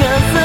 doesn't